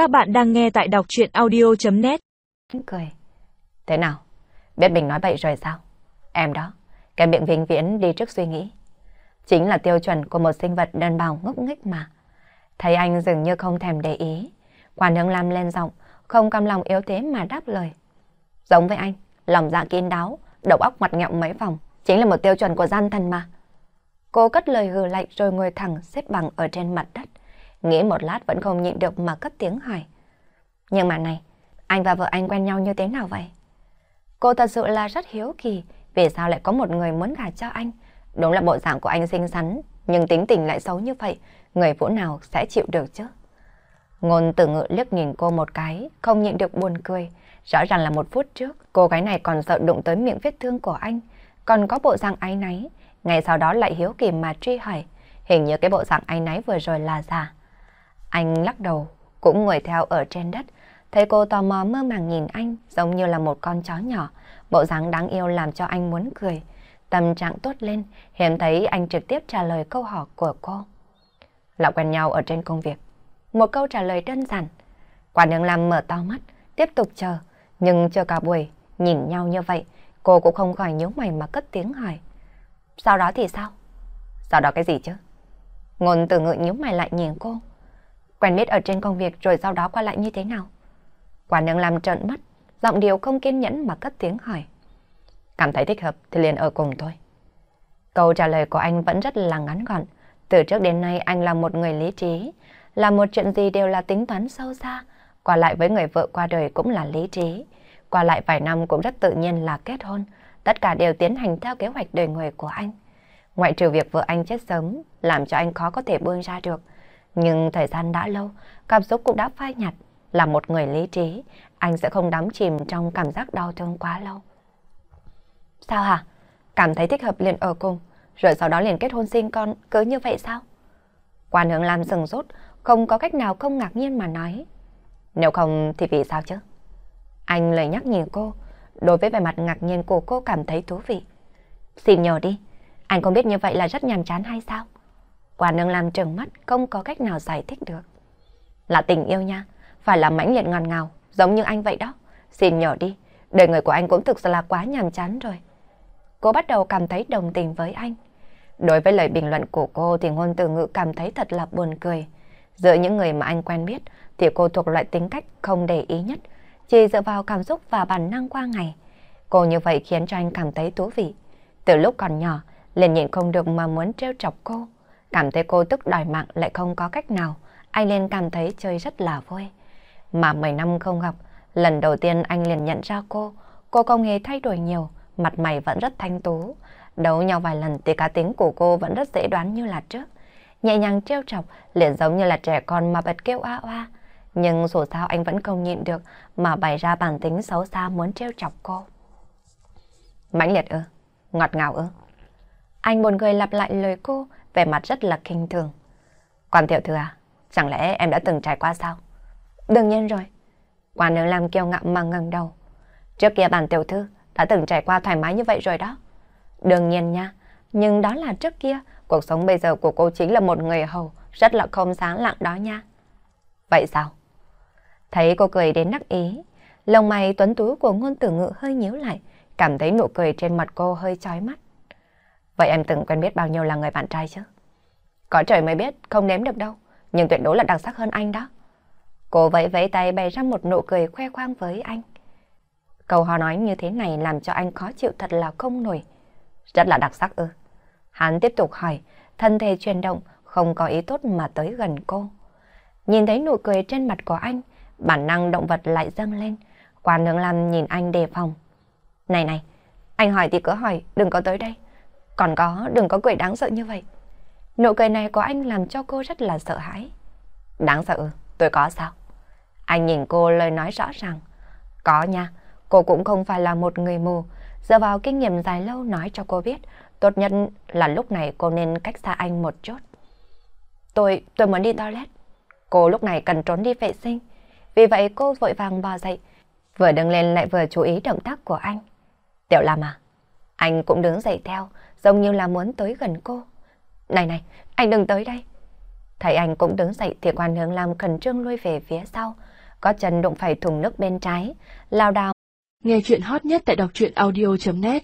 Các bạn đang nghe tại đọc chuyện audio.net Cười. Thế nào? Biết mình nói bậy rồi sao? Em đó, cái miệng vĩnh viễn đi trước suy nghĩ. Chính là tiêu chuẩn của một sinh vật đơn bào ngốc nghếch mà. Thấy anh dường như không thèm để ý. Quản hướng Lam lên giọng, không cam lòng yếu thế mà đáp lời. Giống với anh, lòng dạ kín đáo, đầu óc mặt nghẹo mấy vòng, chính là một tiêu chuẩn của gian thần mà. Cô cất lời hừ lạnh rồi ngồi thẳng xếp bằng ở trên mặt đất. Nghĩ một lát vẫn không nhịn được mà cất tiếng hỏi. Nhưng mà này, anh và vợ anh quen nhau như thế nào vậy? Cô thật sự là rất hiếu kỳ, vì sao lại có một người muốn gả cho anh? Đúng là bộ dạng của anh xinh xắn, nhưng tính tình lại xấu như vậy, người phụ nào sẽ chịu được chứ? Ngôn tử ngự liếc nhìn cô một cái, không nhịn được buồn cười. Rõ ràng là một phút trước, cô gái này còn sợ đụng tới miệng vết thương của anh, còn có bộ dạng ái náy. Ngày sau đó lại hiếu kỳ mà truy hỏi, hình như cái bộ dạng ái náy vừa rồi là giả. Anh lắc đầu, cũng ngồi theo ở trên đất, thấy cô tò mò mơ màng nhìn anh giống như là một con chó nhỏ, bộ dáng đáng yêu làm cho anh muốn cười. Tâm trạng tốt lên, hiếm thấy anh trực tiếp trả lời câu hỏi của cô. Là quen nhau ở trên công việc. Một câu trả lời đơn giản. Quả đường làm mở to mắt, tiếp tục chờ. Nhưng chờ cả buổi, nhìn nhau như vậy, cô cũng không khỏi nhíu mày mà cất tiếng hỏi. Sau đó thì sao? Sau đó cái gì chứ? Ngôn từ ngự nhíu mày lại nhìn cô. Quen biết ở trên công việc rồi sau đó qua lại như thế nào? Quả nương làm trợn mắt, giọng điều không kiên nhẫn mà cất tiếng hỏi. Cảm thấy thích hợp thì liền ở cùng thôi. Câu trả lời của anh vẫn rất là ngắn gọn. Từ trước đến nay anh là một người lý trí, là một chuyện gì đều là tính toán sâu xa. Qua lại với người vợ qua đời cũng là lý trí. Qua lại vài năm cũng rất tự nhiên là kết hôn. Tất cả đều tiến hành theo kế hoạch đời người của anh. Ngoại trừ việc vợ anh chết sớm, làm cho anh khó có thể buông ra được. Nhưng thời gian đã lâu, cảm xúc cũng đã phai nhạt. Là một người lý trí, anh sẽ không đắm chìm trong cảm giác đau thương quá lâu. Sao hả? Cảm thấy thích hợp liền ở cùng, rồi sau đó liền kết hôn sinh con, cứ như vậy sao? Quan hướng làm sừng rốt không có cách nào không ngạc nhiên mà nói. Nếu không thì vì sao chứ? Anh lời nhắc nhìn cô, đối với vẻ mặt ngạc nhiên của cô cảm thấy thú vị. Xin nhờ đi, anh không biết như vậy là rất nhàm chán hay sao? Quả nương làm trừng mắt không có cách nào giải thích được. Là tình yêu nha, phải là mãnh liệt ngọt ngào, giống như anh vậy đó. Xin nhỏ đi, đời người của anh cũng thực sự là quá nhàm chán rồi. Cô bắt đầu cảm thấy đồng tình với anh. Đối với lời bình luận của cô thì ngôn từ ngữ cảm thấy thật là buồn cười. Giữa những người mà anh quen biết thì cô thuộc loại tính cách không để ý nhất, chỉ dựa vào cảm xúc và bản năng qua ngày. Cô như vậy khiến cho anh cảm thấy thú vị. Từ lúc còn nhỏ, liền nhịn không được mà muốn trêu chọc cô. Cảm thấy cô tức đòi mạng lại không có cách nào, anh liền cảm thấy chơi rất là vui. Mà 10 năm không gặp, lần đầu tiên anh liền nhận ra cô, cô không hề thay đổi nhiều, mặt mày vẫn rất thanh tú. Đấu nhau vài lần thì cá tính của cô vẫn rất dễ đoán như là trước. Nhẹ nhàng trêu chọc, liền giống như là trẻ con mà bật kêu oa oa. Nhưng dù sao anh vẫn không nhịn được mà bày ra bản tính xấu xa muốn trêu chọc cô. Mãnh liệt ư? Ngọt ngào ư? Anh buồn cười lặp lại lời cô, vẻ mặt rất là kinh thường. Quan tiểu thư à, chẳng lẽ em đã từng trải qua sao? Đương nhiên rồi. Quan nữ làm kiêu ngạo mà ngẩng đầu. Trước kia bản tiểu thư đã từng trải qua thoải mái như vậy rồi đó. Đương nhiên nha, nhưng đó là trước kia, cuộc sống bây giờ của cô chính là một người hầu, rất là không sáng lặng đó nha. Vậy sao? Thấy cô cười đến nắc ý, lông mày tuấn tú của ngôn tử ngự hơi nhíu lại, cảm thấy nụ cười trên mặt cô hơi chói mắt. Vậy em từng quen biết bao nhiêu là người bạn trai chứ? Có trời mới biết, không nếm được đâu, nhưng tuyệt đối là đặc sắc hơn anh đó. Cô vẫy vẫy tay bày ra một nụ cười khoe khoang với anh. Câu họ nói như thế này làm cho anh khó chịu thật là không nổi. Rất là đặc sắc ư. Hắn tiếp tục hỏi, thân thể chuyển động, không có ý tốt mà tới gần cô. Nhìn thấy nụ cười trên mặt của anh, bản năng động vật lại dâng lên. quả nương làm nhìn anh đề phòng. Này này, anh hỏi thì cứ hỏi, đừng có tới đây. Còn có, đừng có cười đáng sợ như vậy. Nụ cười này của anh làm cho cô rất là sợ hãi. Đáng sợ tôi có sao? Anh nhìn cô lời nói rõ ràng. Có nha, cô cũng không phải là một người mù. Dựa vào kinh nghiệm dài lâu nói cho cô biết, tốt nhất là lúc này cô nên cách xa anh một chút. Tôi, tôi muốn đi toilet. Cô lúc này cần trốn đi vệ sinh. Vì vậy cô vội vàng bò dậy, vừa đứng lên lại vừa chú ý động tác của anh. Tiểu Lam à? Anh cũng đứng dậy theo, giống như là muốn tới gần cô. Này này, anh đừng tới đây. Thấy anh cũng đứng dậy thì quan hướng Lam khẩn trương lui về phía sau, có chân đụng phải thùng nước bên trái, lao đao. Nghe chuyện hot nhất tại đọc truyện audio.net